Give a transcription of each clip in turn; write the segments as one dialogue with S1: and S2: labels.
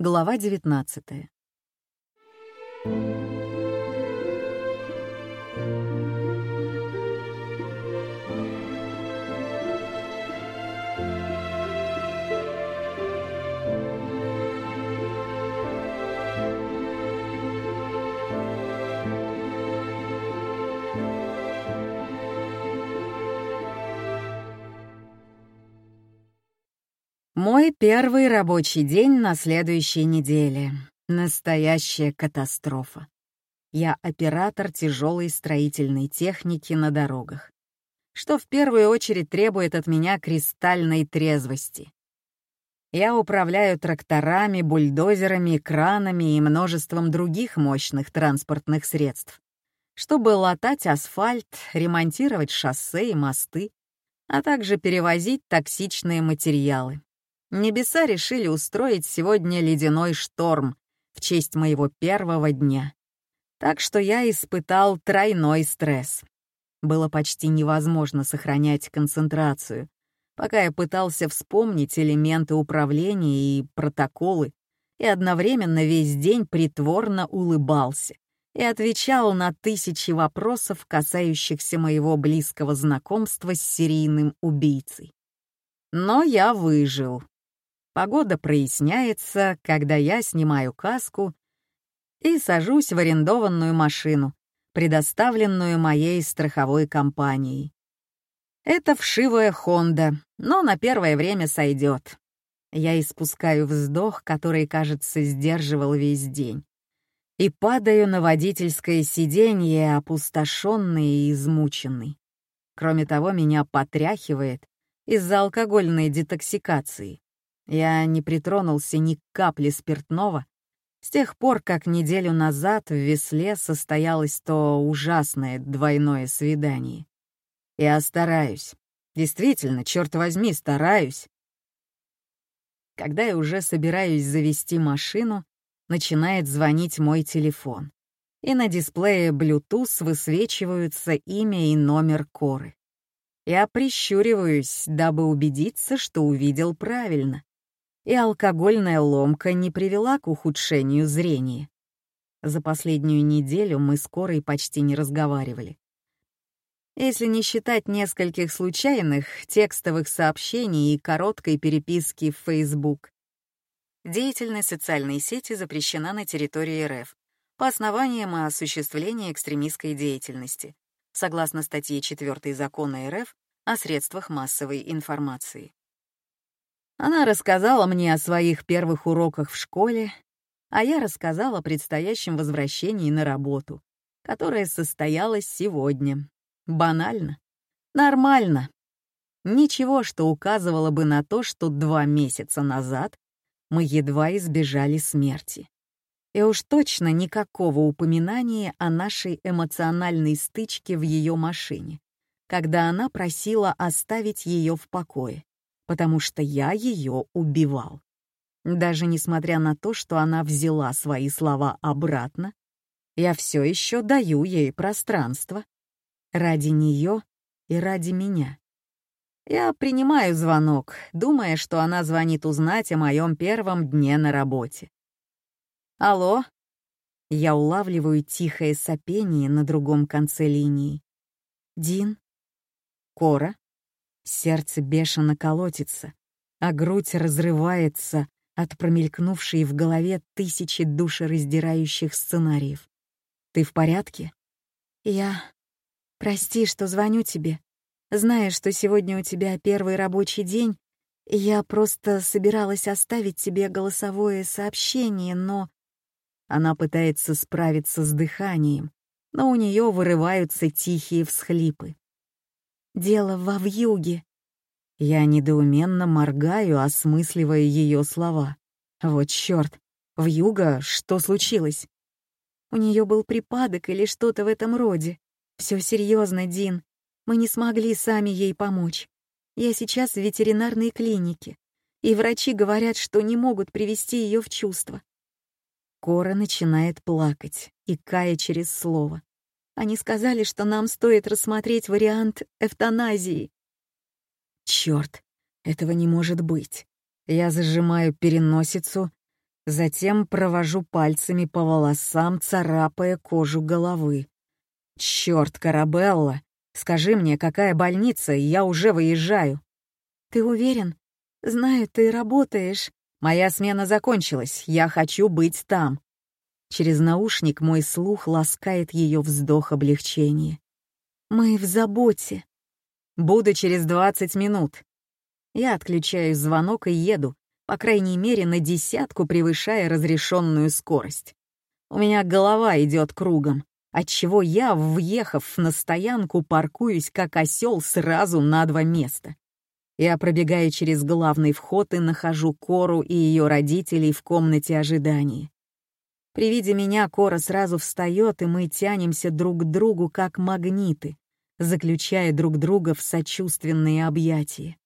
S1: Глава 19. Мой первый рабочий день на следующей неделе. Настоящая катастрофа. Я оператор тяжелой строительной техники на дорогах, что в первую очередь требует от меня кристальной трезвости. Я управляю тракторами, бульдозерами, кранами и множеством других мощных транспортных средств, чтобы латать асфальт, ремонтировать шоссе и мосты, а также перевозить токсичные материалы. Небеса решили устроить сегодня ледяной шторм в честь моего первого дня. Так что я испытал тройной стресс. Было почти невозможно сохранять концентрацию, пока я пытался вспомнить элементы управления и протоколы, и одновременно весь день притворно улыбался и отвечал на тысячи вопросов, касающихся моего близкого знакомства с серийным убийцей. Но я выжил. Погода проясняется, когда я снимаю каску и сажусь в арендованную машину, предоставленную моей страховой компанией. Это вшивая Хонда, но на первое время сойдет. Я испускаю вздох, который, кажется, сдерживал весь день, и падаю на водительское сиденье, опустошенный и измученный. Кроме того, меня потряхивает из-за алкогольной детоксикации. Я не притронулся ни к капле спиртного с тех пор, как неделю назад в Весле состоялось то ужасное двойное свидание. Я стараюсь. Действительно, черт возьми, стараюсь. Когда я уже собираюсь завести машину, начинает звонить мой телефон. И на дисплее Bluetooth высвечиваются имя и номер Коры. Я прищуриваюсь, дабы убедиться, что увидел правильно и алкогольная ломка не привела к ухудшению зрения. За последнюю неделю мы с Корой почти не разговаривали. Если не считать нескольких случайных текстовых сообщений и короткой переписки в Facebook. Деятельность социальной сети запрещена на территории РФ по основаниям осуществления экстремистской деятельности, согласно статье 4 Закона РФ о средствах массовой информации. Она рассказала мне о своих первых уроках в школе, а я рассказала о предстоящем возвращении на работу, которое состоялось сегодня. Банально. Нормально. Ничего, что указывало бы на то, что два месяца назад мы едва избежали смерти. И уж точно никакого упоминания о нашей эмоциональной стычке в ее машине, когда она просила оставить ее в покое потому что я ее убивал. Даже несмотря на то, что она взяла свои слова обратно, я все еще даю ей пространство. Ради нее и ради меня. Я принимаю звонок, думая, что она звонит узнать о моем первом дне на работе. «Алло?» Я улавливаю тихое сопение на другом конце линии. «Дин?» «Кора?» Сердце бешено колотится, а грудь разрывается от промелькнувшей в голове тысячи душераздирающих сценариев. «Ты в порядке?» «Я... Прости, что звоню тебе. Зная, что сегодня у тебя первый рабочий день, я просто собиралась оставить тебе голосовое сообщение, но...» Она пытается справиться с дыханием, но у нее вырываются тихие всхлипы. Дело во вьюге. Я недоуменно моргаю, осмысливая ее слова. Вот чёрт, вьюга, что случилось? У нее был припадок или что-то в этом роде. Все серьезно, Дин. Мы не смогли сами ей помочь. Я сейчас в ветеринарной клинике, и врачи говорят, что не могут привести ее в чувство. Кора начинает плакать, и кая через слово. Они сказали, что нам стоит рассмотреть вариант эвтаназии. Черт, этого не может быть. Я зажимаю переносицу, Затем провожу пальцами по волосам, царапая кожу головы. «Чёрт, Карабелла! Скажи мне, какая больница, и я уже выезжаю».
S2: «Ты уверен? Знаю, ты работаешь».
S1: «Моя смена закончилась, я хочу быть там». Через наушник мой слух ласкает ее вздох облегчения.
S2: «Мы в заботе».
S1: «Буду через двадцать минут». Я отключаю звонок и еду, по крайней мере, на десятку превышая разрешенную скорость. У меня голова идет кругом, отчего я, въехав на стоянку, паркуюсь как осел сразу на два места. Я пробегаю через главный вход и нахожу Кору и ее родителей в комнате ожидания. При виде меня Кора сразу встает, и мы тянемся друг к другу, как магниты, заключая друг друга в сочувственные объятия.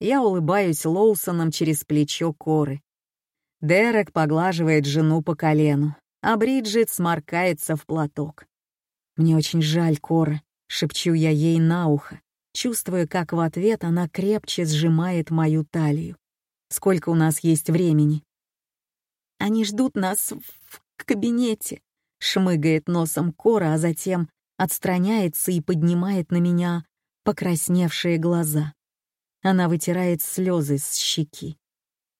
S1: Я улыбаюсь Лоусоном через плечо Коры. Дерек поглаживает жену по колену, а Бриджит сморкается в платок. «Мне очень жаль, Кора», — шепчу я ей на ухо, чувствуя, как в ответ она крепче сжимает мою талию. «Сколько у нас есть времени?»
S2: «Они ждут нас в кабинете», — шмыгает носом Кора, а затем отстраняется и поднимает на меня покрасневшие глаза. Она вытирает слезы с щеки.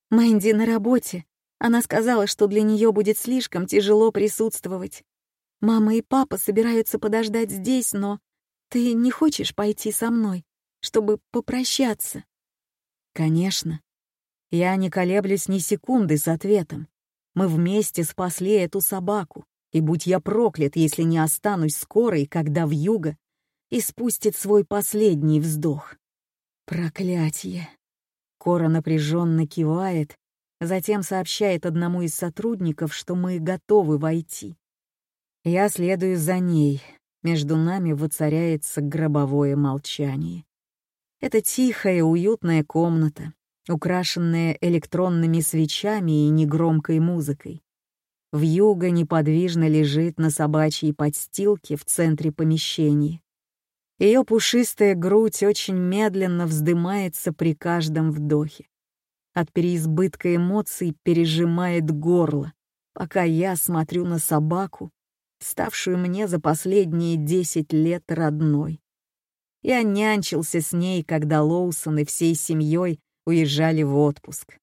S2: «Мэнди на работе. Она сказала, что для нее будет слишком тяжело присутствовать. Мама и папа собираются подождать здесь, но ты не хочешь пойти со мной, чтобы попрощаться?»
S1: «Конечно. Я не колеблюсь ни секунды с ответом. Мы вместе спасли эту собаку, и будь я проклят, если не останусь скорой, когда вьюга и спустит свой последний вздох. Проклятие. Кора напряженно кивает, затем сообщает одному из сотрудников, что мы готовы войти. Я следую за ней. Между нами воцаряется гробовое молчание. Это тихая, уютная комната, украшенная электронными свечами и негромкой музыкой. Вьюга неподвижно лежит на собачьей подстилке в центре помещения. Ее пушистая грудь очень медленно вздымается при каждом вдохе. От переизбытка эмоций пережимает горло, пока я смотрю на собаку, ставшую мне за последние десять лет родной. Я нянчился с ней, когда Лоусон и всей семьей уезжали в отпуск.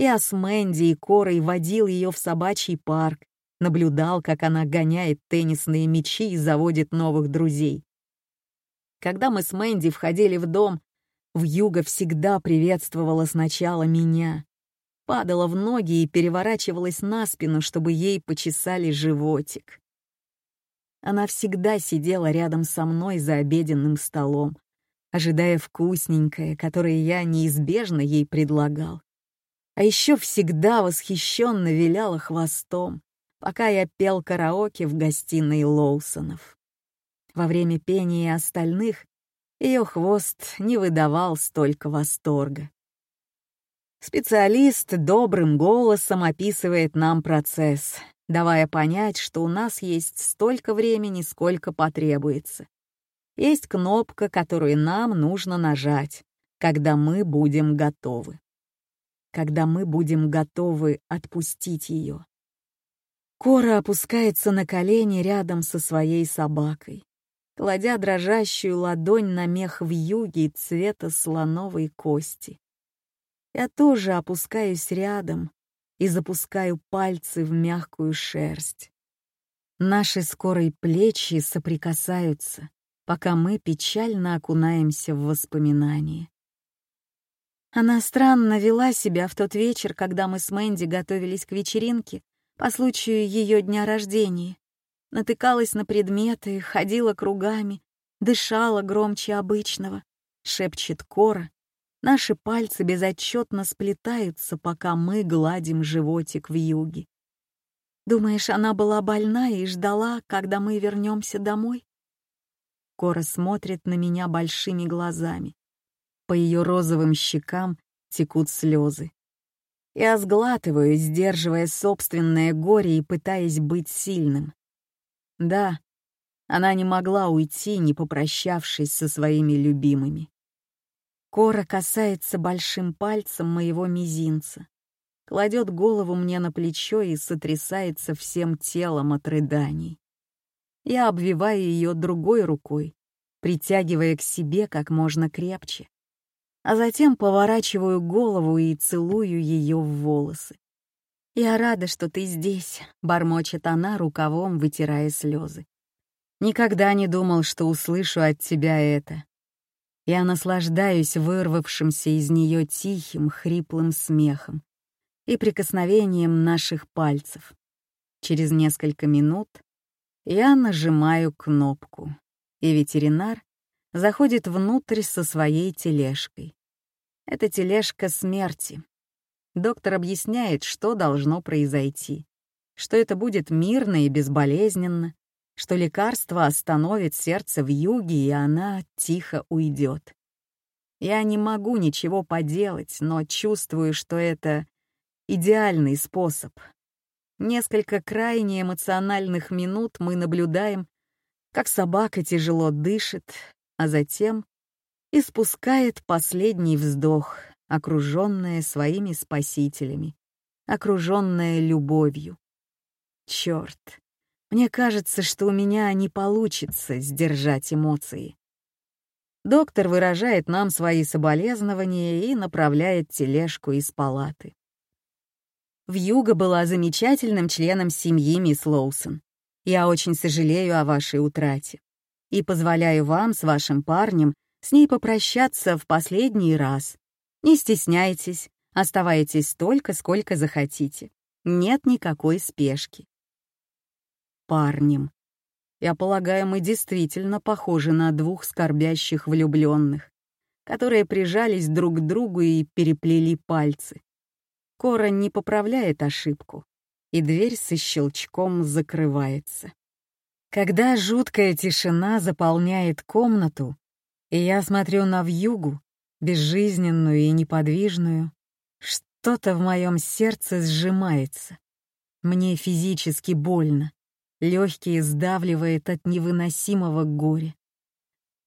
S1: Я с Мэнди и Корой водил ее в собачий парк, наблюдал, как она гоняет теннисные мячи и заводит новых друзей. Когда мы с Мэнди входили в дом, Вьюга всегда приветствовала сначала меня. Падала в ноги и переворачивалась на спину, чтобы ей почесали животик. Она всегда сидела рядом со мной за обеденным столом, ожидая вкусненькое, которое я неизбежно ей предлагал. А еще всегда восхищенно виляла хвостом, пока я пел караоке в гостиной Лоусонов. Во время пения остальных ее хвост не выдавал столько восторга. Специалист добрым голосом описывает нам процесс, давая понять, что у нас есть столько времени, сколько потребуется. Есть кнопка, которую нам нужно нажать, когда мы будем готовы. Когда мы будем готовы отпустить ее. Кора опускается на колени рядом со своей собакой кладя дрожащую ладонь на мех в юге цвета слоновой кости. Я тоже опускаюсь рядом и запускаю пальцы в мягкую шерсть. Наши скорые плечи соприкасаются, пока мы печально окунаемся в воспоминания.
S2: Она странно вела себя в тот вечер, когда мы с Мэнди готовились к вечеринке по случаю ее дня рождения натыкалась на предметы, ходила кругами, дышала громче обычного, шепчет Кора. Наши пальцы безотчетно сплетаются, пока мы гладим животик в юге. Думаешь, она была больна и ждала, когда мы вернемся домой? Кора смотрит на меня большими глазами. По ее розовым щекам текут слезы. Я сглатываю, сдерживая собственное горе и пытаясь быть сильным. Да, она не могла уйти, не попрощавшись со своими любимыми. Кора касается большим пальцем моего мизинца. кладет голову мне на плечо и сотрясается всем телом от рыданий. Я обвиваю ее другой рукой, притягивая к себе как можно крепче, а затем поворачиваю голову и целую ее в волосы. «Я рада, что ты здесь», — бормочет она, рукавом вытирая слезы. «Никогда не думал, что услышу от тебя это. Я наслаждаюсь вырвавшимся из нее тихим, хриплым смехом и прикосновением наших пальцев. Через несколько минут я нажимаю кнопку, и ветеринар заходит внутрь со своей тележкой. Это тележка смерти. Доктор объясняет, что должно произойти, что это будет мирно и безболезненно, что лекарство остановит сердце в юге, и она тихо уйдет. Я не могу ничего поделать, но чувствую, что это идеальный способ. Несколько крайне эмоциональных минут мы наблюдаем, как собака тяжело дышит, а затем испускает последний вздох, окруженная своими спасителями, окруженная любовью. Черт, мне кажется, что у меня не получится сдержать эмоции. Доктор выражает нам свои соболезнования и направляет тележку из палаты. Вьюга была замечательным членом семьи мисс Лоусон. Я очень сожалею о вашей утрате и позволяю вам с вашим парнем с ней попрощаться в последний раз. Не стесняйтесь, оставайтесь столько, сколько захотите. Нет никакой спешки парнем. Я полагаю, мы действительно похожи на двух скорбящих влюбленных, которые прижались друг к другу и переплели пальцы. Кора не поправляет ошибку, и дверь со щелчком закрывается. Когда жуткая тишина заполняет комнату, и я смотрю на вьюгу, безжизненную и неподвижную, что-то в моем сердце сжимается. Мне физически больно. Легкие сдавливает от невыносимого горя.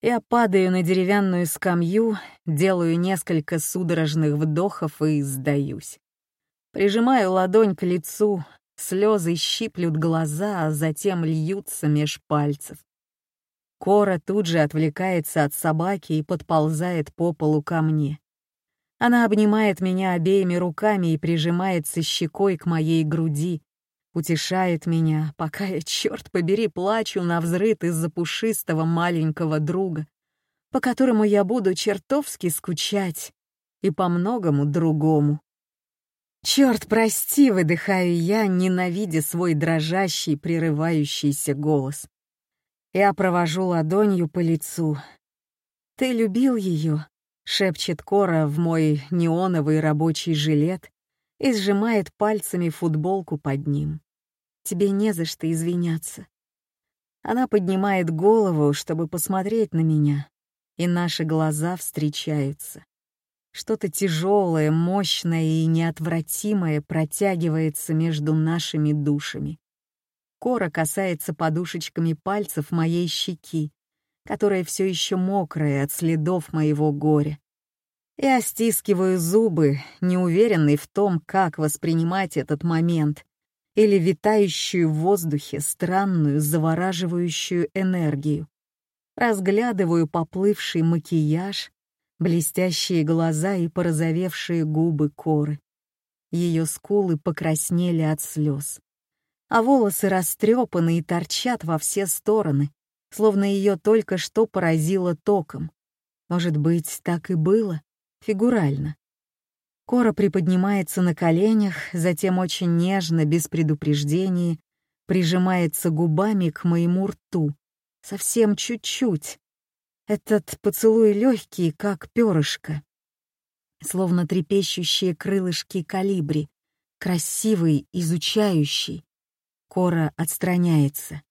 S2: Я падаю на деревянную скамью, делаю несколько судорожных вдохов и сдаюсь. Прижимаю ладонь к лицу, слезы щиплют глаза, а затем льются меж пальцев. Кора тут же отвлекается от собаки и подползает по полу ко мне. Она обнимает меня обеими руками и прижимается щекой к моей груди, утешает меня, пока я, черт побери, плачу на взрыд из-за пушистого маленького друга, по которому я буду чертовски скучать и по многому другому. Черт, прости, выдыхаю я, ненавидя свой дрожащий, прерывающийся голос. Я провожу ладонью по лицу. «Ты любил ее?» — шепчет Кора в мой неоновый рабочий жилет, и сжимает пальцами футболку под ним. «Тебе не за что извиняться». Она поднимает голову, чтобы посмотреть на меня, и наши глаза встречаются. Что-то тяжелое, мощное и неотвратимое протягивается между нашими душами. Кора касается подушечками пальцев моей щеки, которая все еще мокрая от следов моего горя. Я стискиваю зубы, неуверенный в том, как воспринимать этот момент или витающую в воздухе странную завораживающую энергию. Разглядываю поплывший макияж, блестящие глаза и порозовевшие губы коры. Ее скулы покраснели от слез, а волосы растрепаны и торчат во все стороны, словно ее только что поразило током. Может быть, так и было? фигурально. Кора приподнимается на коленях, затем очень нежно, без предупреждений, прижимается губами к моему рту. Совсем чуть-чуть. Этот поцелуй легкий, как перышко. Словно трепещущие крылышки калибри, красивый, изучающий. Кора отстраняется.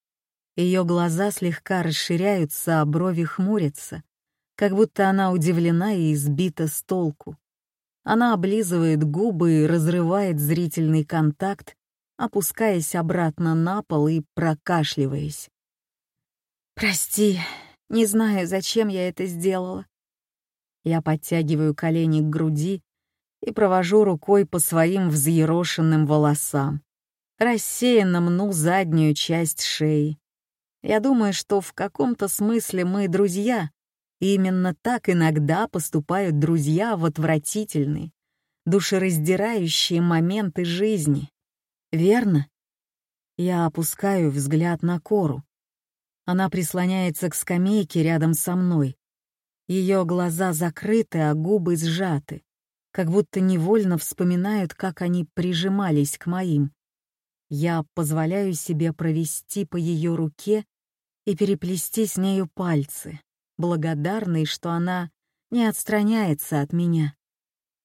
S2: Ее глаза слегка расширяются, а брови хмурятся как будто она удивлена и избита с толку. Она облизывает губы и разрывает зрительный контакт, опускаясь обратно на пол и прокашливаясь. «Прости, не знаю, зачем я это сделала». Я подтягиваю колени к груди
S1: и провожу рукой по своим взъерошенным волосам. Рассеянно мну заднюю часть шеи. Я думаю, что в каком-то смысле мы друзья, и именно так иногда поступают друзья в отвратительные, душераздирающие моменты жизни. Верно? Я опускаю взгляд на Кору. Она прислоняется к скамейке рядом со мной. Ее глаза закрыты, а губы сжаты, как будто невольно вспоминают, как они прижимались к моим. Я позволяю себе провести по ее руке и переплести с нею пальцы, благодарный, что она не отстраняется от меня.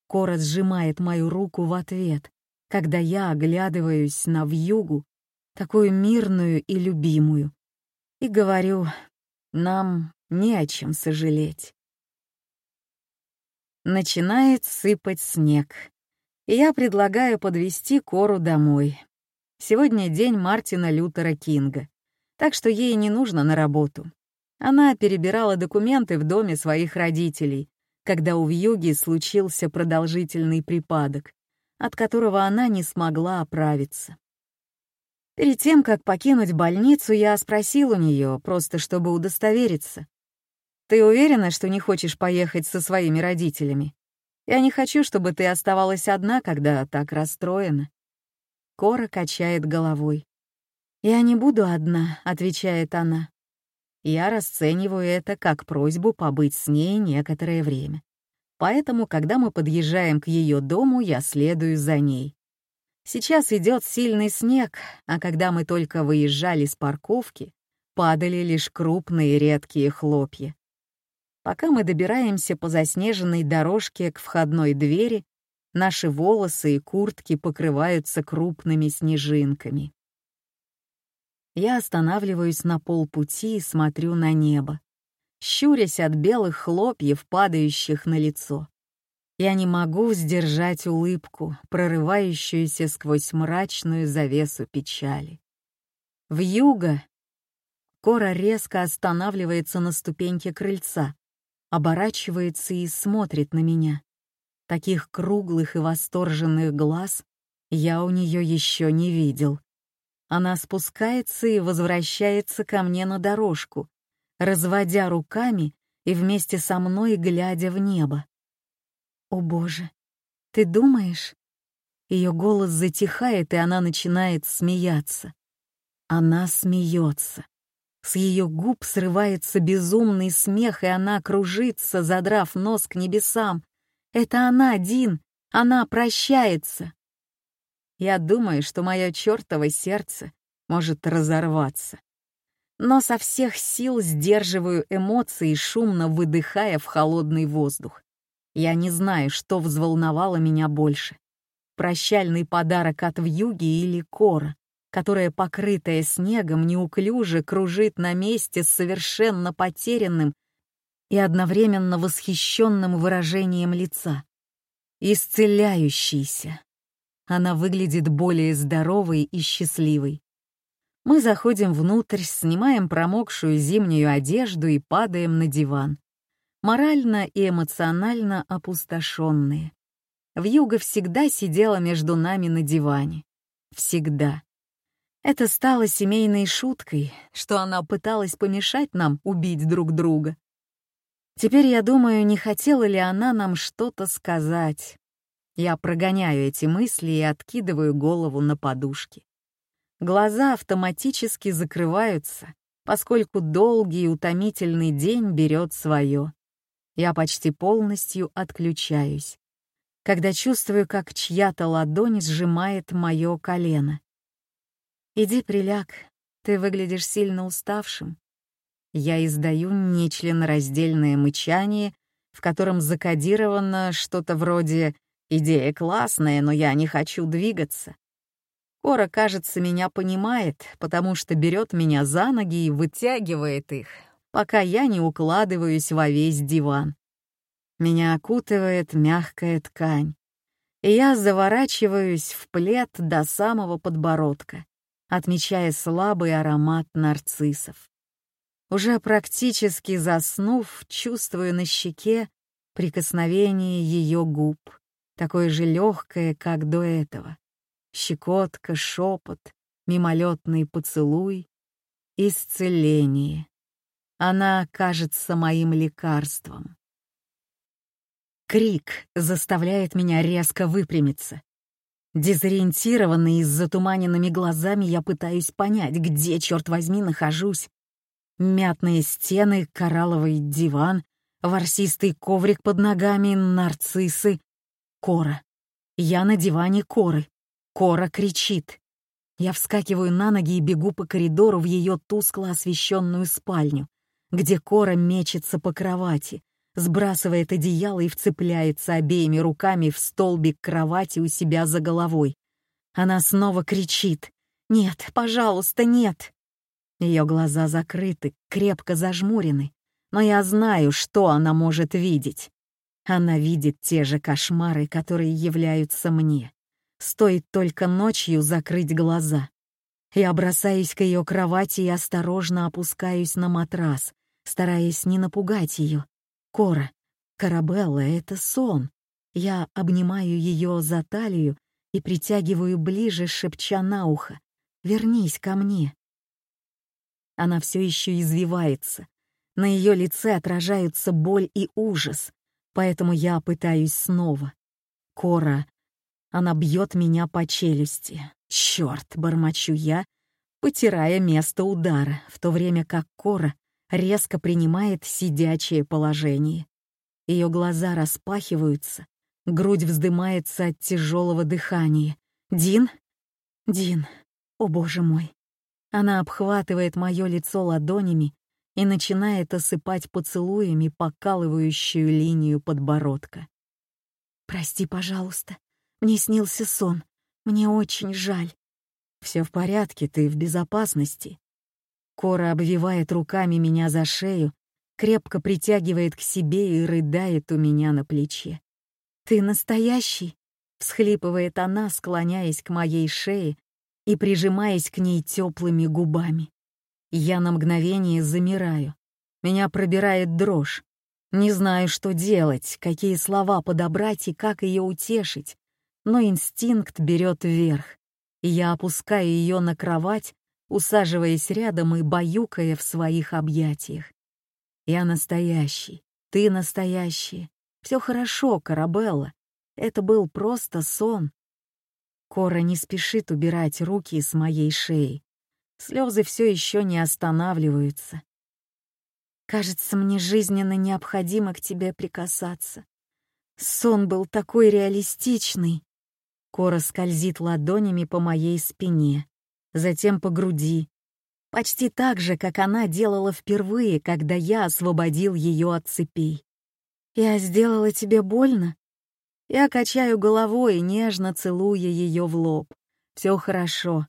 S1: Кора сжимает мою руку в ответ, когда я оглядываюсь на вьюгу, такую мирную и любимую, и говорю, нам не о чем сожалеть. Начинает сыпать снег, и я предлагаю подвести Кору домой. Сегодня день Мартина Лютера Кинга, так что ей не нужно на работу. Она перебирала документы в доме своих родителей, когда у Вьюги случился продолжительный припадок, от которого она не смогла оправиться. Перед тем, как покинуть больницу, я спросил у нее, просто чтобы удостовериться. «Ты уверена, что не хочешь поехать со своими родителями? Я не хочу, чтобы ты оставалась одна, когда так расстроена». Кора качает головой. «Я не буду одна», — отвечает она. Я расцениваю это как просьбу побыть с ней некоторое время. Поэтому, когда мы подъезжаем к ее дому, я следую за ней. Сейчас идет сильный снег, а когда мы только выезжали с парковки, падали лишь крупные редкие хлопья. Пока мы добираемся по заснеженной дорожке к входной двери, наши волосы и куртки покрываются крупными снежинками. Я останавливаюсь на полпути и смотрю на небо, щурясь от белых хлопьев, падающих на лицо. Я не могу сдержать улыбку, прорывающуюся сквозь мрачную завесу печали. В юго Кора резко останавливается на ступеньке крыльца, оборачивается и смотрит на меня. Таких круглых и восторженных глаз я у нее еще не видел. Она спускается и возвращается ко мне на дорожку, разводя руками и вместе со мной глядя в небо. «О боже, ты думаешь?» Ее голос затихает, и она начинает смеяться. Она смеется. С ее губ срывается безумный смех, и она кружится, задрав нос к небесам. Это она, Дин, она прощается. Я думаю, что мое чертово сердце может разорваться. Но со всех сил сдерживаю эмоции, шумно выдыхая в холодный воздух. Я не знаю, что взволновало меня больше. Прощальный подарок от вьюги или кора, которая, покрытая снегом, неуклюже кружит на месте с совершенно потерянным и одновременно восхищенным выражением лица. Исцеляющийся, она выглядит более здоровой и счастливой. Мы заходим внутрь, снимаем промокшую зимнюю одежду и падаем на диван. Морально и эмоционально опустошенные. Вьюга всегда сидела между нами на диване. Всегда. Это стало семейной шуткой, что она пыталась помешать нам убить друг друга. Теперь я думаю, не хотела ли она нам что-то сказать. Я прогоняю эти мысли и откидываю голову на подушки. Глаза автоматически закрываются, поскольку долгий и утомительный день берет свое. Я почти полностью отключаюсь, когда чувствую, как чья-то ладонь сжимает мое колено. «Иди приляг, ты выглядишь сильно уставшим». Я издаю нечленораздельное мычание, в котором закодировано что-то вроде Идея классная, но я не хочу двигаться. Кора, кажется, меня понимает, потому что берет меня за ноги и вытягивает их, пока я не укладываюсь во весь диван. Меня окутывает мягкая ткань, и я заворачиваюсь в плед до самого подбородка, отмечая слабый аромат нарциссов. Уже практически заснув, чувствую на щеке прикосновение ее губ такое же легкое, как до этого. Щекотка, шепот, мимолетный поцелуй, исцеление. Она кажется моим лекарством. Крик заставляет меня резко выпрямиться. Дезориентированный и с затуманенными глазами я пытаюсь понять, где, черт возьми, нахожусь. Мятные стены, коралловый диван, ворсистый коврик под ногами, нарциссы. Кора. Я на диване Коры. Кора кричит. Я вскакиваю на ноги и бегу по коридору в ее тускло освещенную спальню, где Кора мечется по кровати, сбрасывает одеяло и вцепляется обеими руками в столбик кровати у себя за головой. Она снова кричит «Нет, пожалуйста, нет!» Ее глаза закрыты, крепко зажмурены, но я знаю, что она может видеть. Она видит те же кошмары, которые являются мне. Стоит только ночью закрыть глаза. Я бросаюсь к ее кровати и осторожно опускаюсь на матрас, стараясь не напугать ее. Кора, Карабелла — это сон. Я обнимаю ее за талию и притягиваю ближе, шепча на ухо. «Вернись ко мне». Она все еще извивается. На ее лице отражаются боль и ужас, поэтому я пытаюсь снова. Кора, она бьет меня по челюсти. Черт, бормочу я, потирая место удара, в то время как Кора резко принимает сидячее положение. Ее глаза распахиваются, грудь вздымается от тяжелого дыхания. «Дин? Дин! О боже мой!» Она обхватывает мое лицо ладонями и начинает осыпать поцелуями покалывающую линию подбородка. «Прости, пожалуйста. Мне снился сон. Мне очень жаль». «Все в порядке, ты в безопасности», Кора обвивает руками меня за шею, крепко притягивает к себе и рыдает у меня на плече. «Ты настоящий?» — всхлипывает она, склоняясь к моей шее и прижимаясь к ней теплыми губами. Я на мгновение замираю. Меня пробирает дрожь. Не знаю, что делать, какие слова подобрать и как ее утешить, но инстинкт берет вверх, и я опускаю ее на кровать, усаживаясь рядом и баюкая в своих объятиях. «Я настоящий, ты настоящий. Все хорошо, Карабелла. Это был просто сон». Кора не спешит убирать руки с моей шеи. Слезы все еще не останавливаются. «Кажется, мне жизненно необходимо к тебе прикасаться. Сон был такой реалистичный». Кора скользит ладонями по моей спине, затем по груди. Почти так же, как она делала впервые, когда я освободил ее от цепей. «Я сделала тебе больно?» Я качаю головой, нежно целуя ее в лоб. Все хорошо.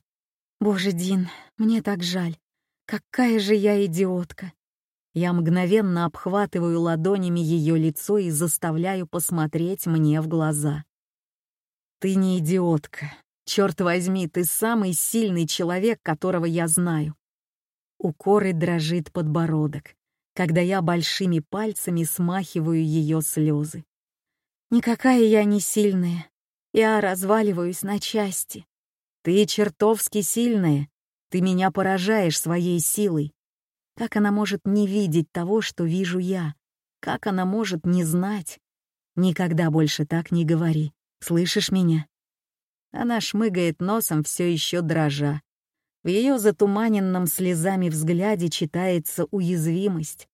S1: Боже, Дин, мне так жаль. Какая же я идиотка. Я мгновенно обхватываю ладонями ее лицо и заставляю посмотреть мне в глаза. Ты не идиотка. Черт возьми, ты самый сильный человек, которого я знаю. У Коры дрожит подбородок, когда я большими пальцами смахиваю ее слезы. Никакая я не сильная. Я разваливаюсь на части. Ты чертовски сильная. Ты меня поражаешь своей силой. Как она может не видеть того, что вижу я? Как она может не знать? Никогда больше так не говори. Слышишь меня? Она шмыгает носом, все еще дрожа. В ее затуманенном слезами взгляде читается уязвимость.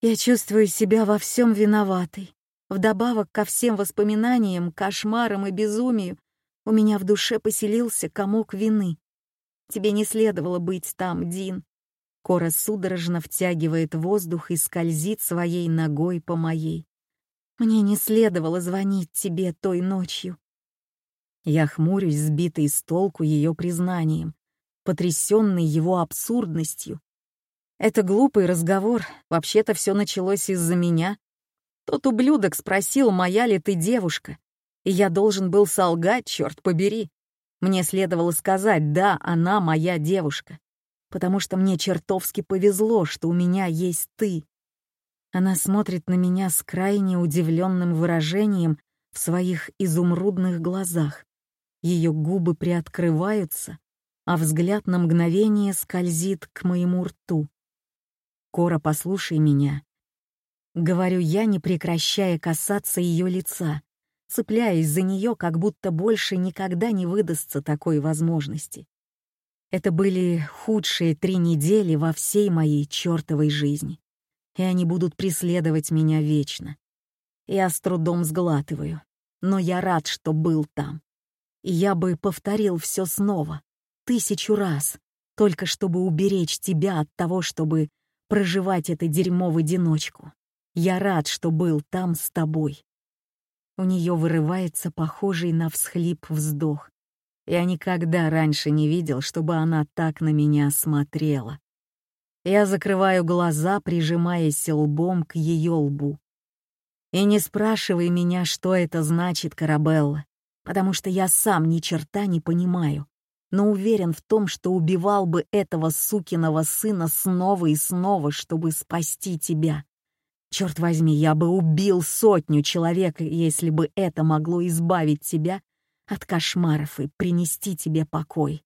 S1: Я чувствую себя во всем виноватой. Вдобавок ко всем воспоминаниям, кошмарам и безумию, у меня в душе поселился комок вины. Тебе не следовало быть там, Дин. Кора судорожно втягивает воздух и скользит своей ногой по моей. Мне не следовало звонить тебе той ночью. Я хмурюсь, сбитый с толку ее признанием, потрясенный его абсурдностью. Это глупый разговор, вообще-то все началось из-за меня. Тот ублюдок спросил, моя ли ты девушка, и я должен был солгать, черт побери. Мне следовало сказать, да, она моя девушка, потому что мне чертовски повезло, что у меня есть ты. Она смотрит на меня с крайне удивленным выражением, в своих изумрудных глазах. Ее губы приоткрываются, а взгляд на мгновение скользит к моему рту. «Кора, послушай меня». Говорю я, не прекращая касаться ее лица, цепляясь за нее, как будто больше никогда не выдастся такой возможности. Это были худшие три недели во всей моей чертовой жизни, и они будут преследовать меня вечно. Я с трудом сглатываю, но я рад, что был там. Я бы повторил все снова, тысячу раз, только чтобы уберечь тебя от того, чтобы проживать это дерьмо в одиночку. Я рад, что был там с тобой. У нее вырывается похожий на всхлип вздох. Я никогда раньше не видел, чтобы она так на меня смотрела. Я закрываю глаза, прижимаясь лбом к ее лбу. И не спрашивай меня, что это значит, Карабелла, потому что я сам ни черта не понимаю, но уверен в том, что убивал бы этого сукиного сына снова и снова, чтобы спасти тебя. Черт возьми, я бы убил сотню человек, если бы это могло избавить тебя от кошмаров и принести тебе покой.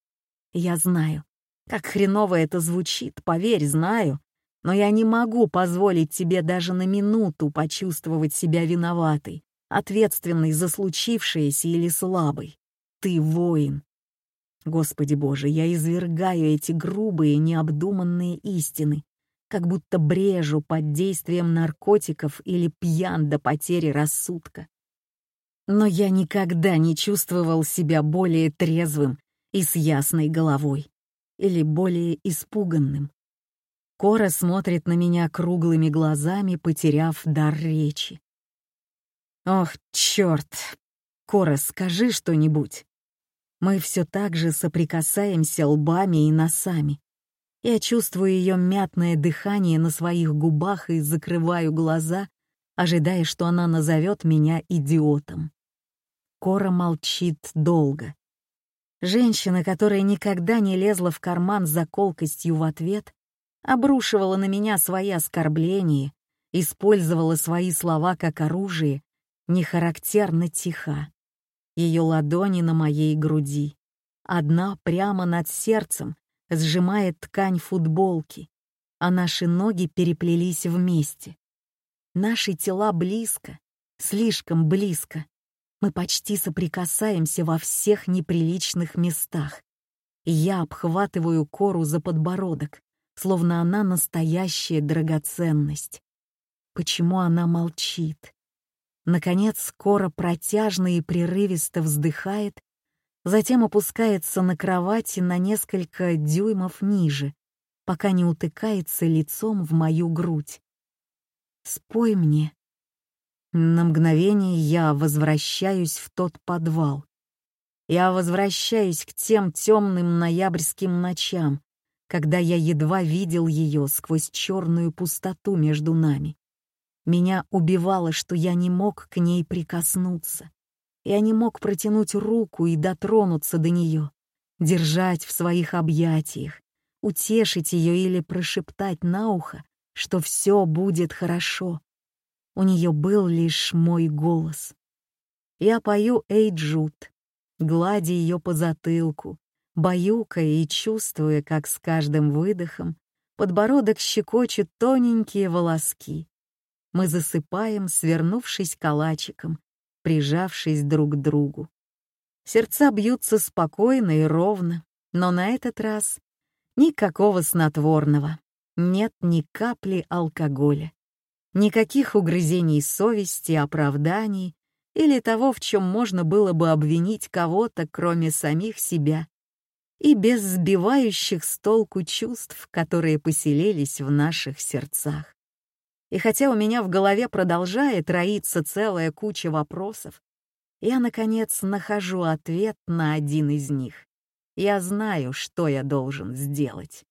S1: Я знаю, как хреново это звучит, поверь, знаю, но я не могу позволить тебе даже на минуту почувствовать себя виноватой, ответственной за случившееся или слабой. Ты воин. Господи Боже, я извергаю эти грубые, необдуманные истины, как будто брежу под действием наркотиков или пьян до потери рассудка. Но я никогда не чувствовал себя более трезвым и с ясной головой, или более испуганным. Кора смотрит на меня круглыми глазами, потеряв дар речи. «Ох, черт! Кора, скажи что-нибудь!» Мы все так же соприкасаемся лбами и носами. Я чувствую ее мятное дыхание на своих губах и закрываю глаза, ожидая, что она назовет меня идиотом. Кора молчит долго. Женщина, которая никогда не лезла в карман за колкостью в ответ, обрушивала на меня свои оскорбления, использовала свои слова как оружие, не характерно тиха. Ее ладони на моей груди. Одна прямо над сердцем сжимает ткань футболки, а наши ноги переплелись вместе. Наши тела близко, слишком близко. Мы почти соприкасаемся во всех неприличных местах. я обхватываю кору за подбородок, словно она настоящая драгоценность. Почему она молчит? Наконец, скоро протяжно и прерывисто вздыхает, затем опускается на кровати на несколько дюймов ниже, пока не утыкается лицом в мою грудь. «Спой мне». На мгновение я возвращаюсь в тот подвал. Я возвращаюсь к тем темным ноябрьским ночам, когда я едва видел ее сквозь черную пустоту между нами. Меня убивало, что я не мог к ней прикоснуться. Я не мог протянуть руку и дотронуться до нее, держать в своих объятиях, утешить ее или прошептать на ухо, что все будет хорошо. У нее был лишь мой голос. Я пою «Эй, Джуд», гладя ее по затылку, баюкая и чувствуя, как с каждым выдохом подбородок щекочет тоненькие волоски. Мы засыпаем, свернувшись калачиком, прижавшись друг к другу. Сердца бьются спокойно и ровно, но на этот раз никакого снотворного, нет ни капли алкоголя, никаких угрызений совести, оправданий или того, в чем можно было бы обвинить кого-то, кроме самих себя и без сбивающих с толку чувств, которые поселились в наших сердцах. И хотя у меня в голове продолжает роиться целая куча вопросов, я, наконец, нахожу ответ на один из них. Я знаю, что я должен сделать.